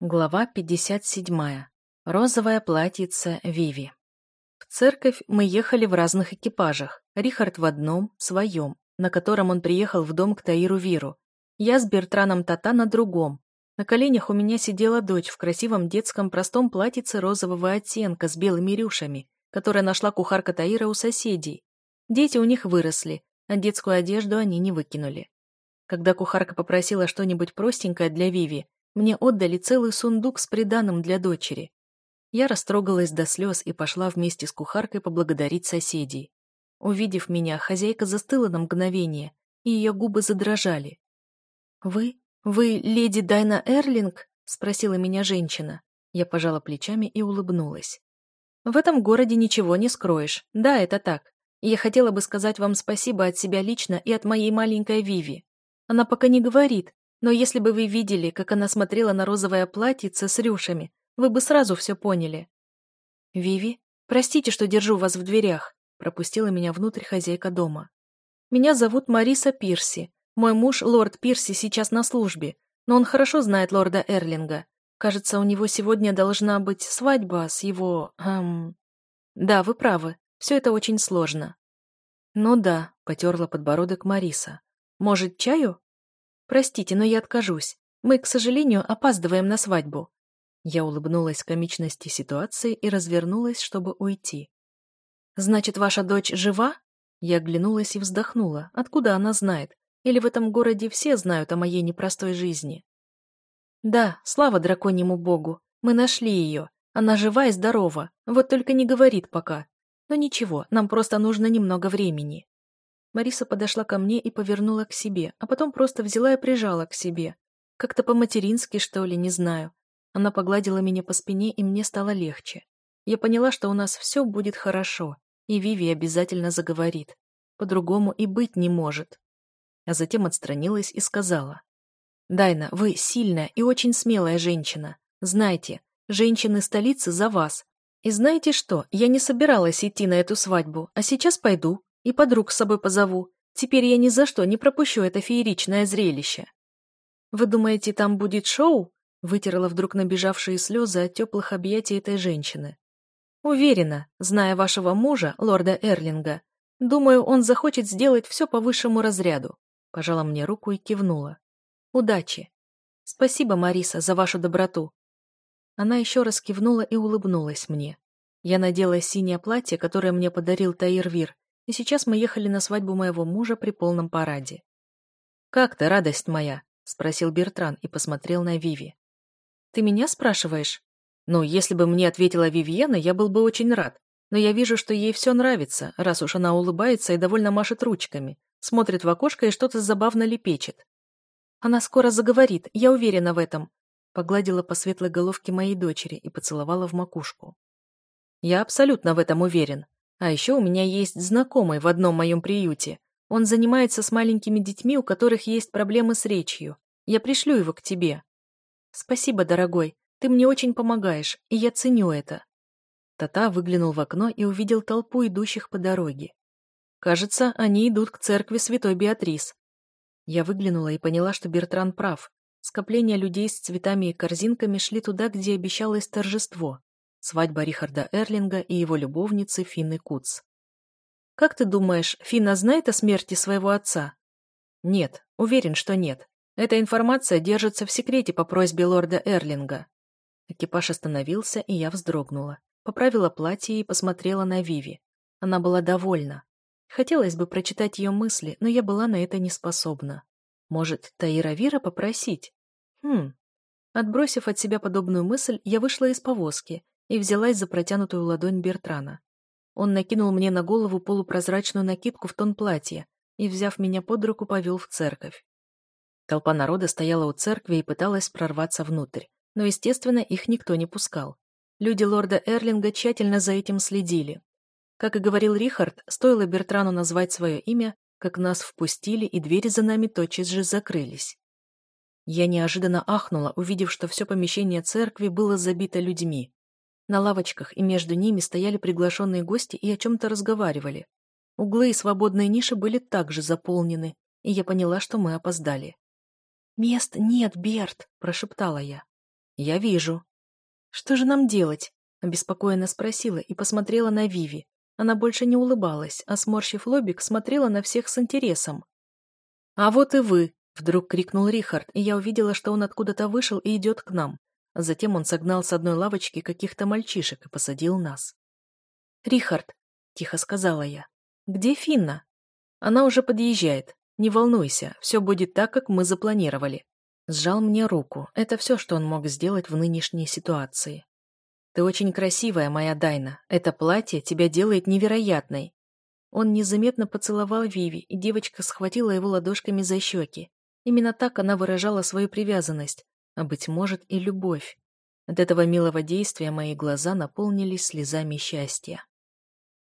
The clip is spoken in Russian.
Глава 57. Розовая платьице Виви. В церковь мы ехали в разных экипажах. Рихард в одном, своем, на котором он приехал в дом к Таиру Виру. Я с Бертраном Тата на другом. На коленях у меня сидела дочь в красивом детском простом платьице розового оттенка с белыми рюшами, которое нашла кухарка Таира у соседей. Дети у них выросли, а детскую одежду они не выкинули. Когда кухарка попросила что-нибудь простенькое для Виви, мне отдали целый сундук с приданым для дочери. Я растрогалась до слез и пошла вместе с кухаркой поблагодарить соседей. Увидев меня, хозяйка застыла на мгновение, и ее губы задрожали. «Вы? Вы леди Дайна Эрлинг?» — спросила меня женщина. Я пожала плечами и улыбнулась. «В этом городе ничего не скроешь. Да, это так. Я хотела бы сказать вам спасибо от себя лично и от моей маленькой Виви. Она пока не говорит, но если бы вы видели, как она смотрела на розовое платьице с рюшами, вы бы сразу все поняли. «Виви, простите, что держу вас в дверях», пропустила меня внутрь хозяйка дома. «Меня зовут Мариса Пирси. Мой муж, лорд Пирси, сейчас на службе, но он хорошо знает лорда Эрлинга. Кажется, у него сегодня должна быть свадьба с его... Эм... Да, вы правы, все это очень сложно». «Ну да», — потерла подбородок Мариса. «Может, чаю?» «Простите, но я откажусь. Мы, к сожалению, опаздываем на свадьбу». Я улыбнулась комичности ситуации и развернулась, чтобы уйти. «Значит, ваша дочь жива?» Я оглянулась и вздохнула. Откуда она знает? Или в этом городе все знают о моей непростой жизни? «Да, слава драконьему богу. Мы нашли ее. Она жива и здорова. Вот только не говорит пока. Но ничего, нам просто нужно немного времени». Мариса подошла ко мне и повернула к себе, а потом просто взяла и прижала к себе. Как-то по-матерински, что ли, не знаю. Она погладила меня по спине, и мне стало легче. Я поняла, что у нас все будет хорошо, и Виви обязательно заговорит. По-другому и быть не может. А затем отстранилась и сказала. «Дайна, вы сильная и очень смелая женщина. Знайте, женщины столицы за вас. И знаете что, я не собиралась идти на эту свадьбу, а сейчас пойду, и подруг с собой позову. Теперь я ни за что не пропущу это фееричное зрелище. Вы думаете, там будет шоу? Вытерла вдруг набежавшие слезы от теплых объятий этой женщины. Уверена, зная вашего мужа, лорда Эрлинга, думаю, он захочет сделать все по высшему разряду. Пожала мне руку и кивнула. Удачи. Спасибо, Мариса, за вашу доброту. Она еще раз кивнула и улыбнулась мне. Я надела синее платье, которое мне подарил Таирвир, и сейчас мы ехали на свадьбу моего мужа при полном параде. «Как ты, радость моя?» — спросил Бертран и посмотрел на Виви. «Ты меня спрашиваешь?» «Ну, если бы мне ответила Вивьена, я был бы очень рад. Но я вижу, что ей все нравится, раз уж она улыбается и довольно машет ручками, смотрит в окошко и что-то забавно лепечет. Она скоро заговорит, я уверена в этом», погладила по светлой головке моей дочери и поцеловала в макушку. «Я абсолютно в этом уверен. А еще у меня есть знакомый в одном моем приюте. Он занимается с маленькими детьми, у которых есть проблемы с речью. Я пришлю его к тебе. Спасибо, дорогой. Ты мне очень помогаешь, и я ценю это. Тата выглянул в окно и увидел толпу идущих по дороге. Кажется, они идут к церкви Святой Беатрис. Я выглянула и поняла, что Бертран прав. Скопления людей с цветами и корзинками шли туда, где обещалось торжество. Свадьба Рихарда Эрлинга и его любовницы Финны Куц. «Как ты думаешь, Финна знает о смерти своего отца?» «Нет, уверен, что нет. Эта информация держится в секрете по просьбе лорда Эрлинга». Экипаж остановился, и я вздрогнула. Поправила платье и посмотрела на Виви. Она была довольна. Хотелось бы прочитать ее мысли, но я была на это не способна. Может, Таира Вира попросить? Хм. Отбросив от себя подобную мысль, я вышла из повозки и взялась за протянутую ладонь Бертрана. Он накинул мне на голову полупрозрачную накидку в тон платья и, взяв меня под руку, повел в церковь. Толпа народа стояла у церкви и пыталась прорваться внутрь, но, естественно, их никто не пускал. Люди лорда Эрлинга тщательно за этим следили. Как и говорил Рихард, стоило Бертрану назвать свое имя, как нас впустили, и двери за нами тотчас же закрылись. Я неожиданно ахнула, увидев, что все помещение церкви было забито людьми. На лавочках и между ними стояли приглашенные гости и о чем-то разговаривали. Углы и свободные ниши были также заполнены, и я поняла, что мы опоздали. «Мест нет, Берт!» – прошептала я. «Я вижу». «Что же нам делать?» — обеспокоенно спросила и посмотрела на Виви. Она больше не улыбалась, а, сморщив лобик, смотрела на всех с интересом. «А вот и вы!» — вдруг крикнул Рихард, и я увидела, что он откуда-то вышел и идет к нам. Затем он согнал с одной лавочки каких-то мальчишек и посадил нас. «Рихард», — тихо сказала я, — «где Финна?» «Она уже подъезжает. Не волнуйся, все будет так, как мы запланировали». Сжал мне руку. Это все, что он мог сделать в нынешней ситуации. «Ты очень красивая, моя Дайна. Это платье тебя делает невероятной». Он незаметно поцеловал Виви, и девочка схватила его ладошками за щеки. Именно так она выражала свою привязанность, а, быть может, и любовь. От этого милого действия мои глаза наполнились слезами счастья.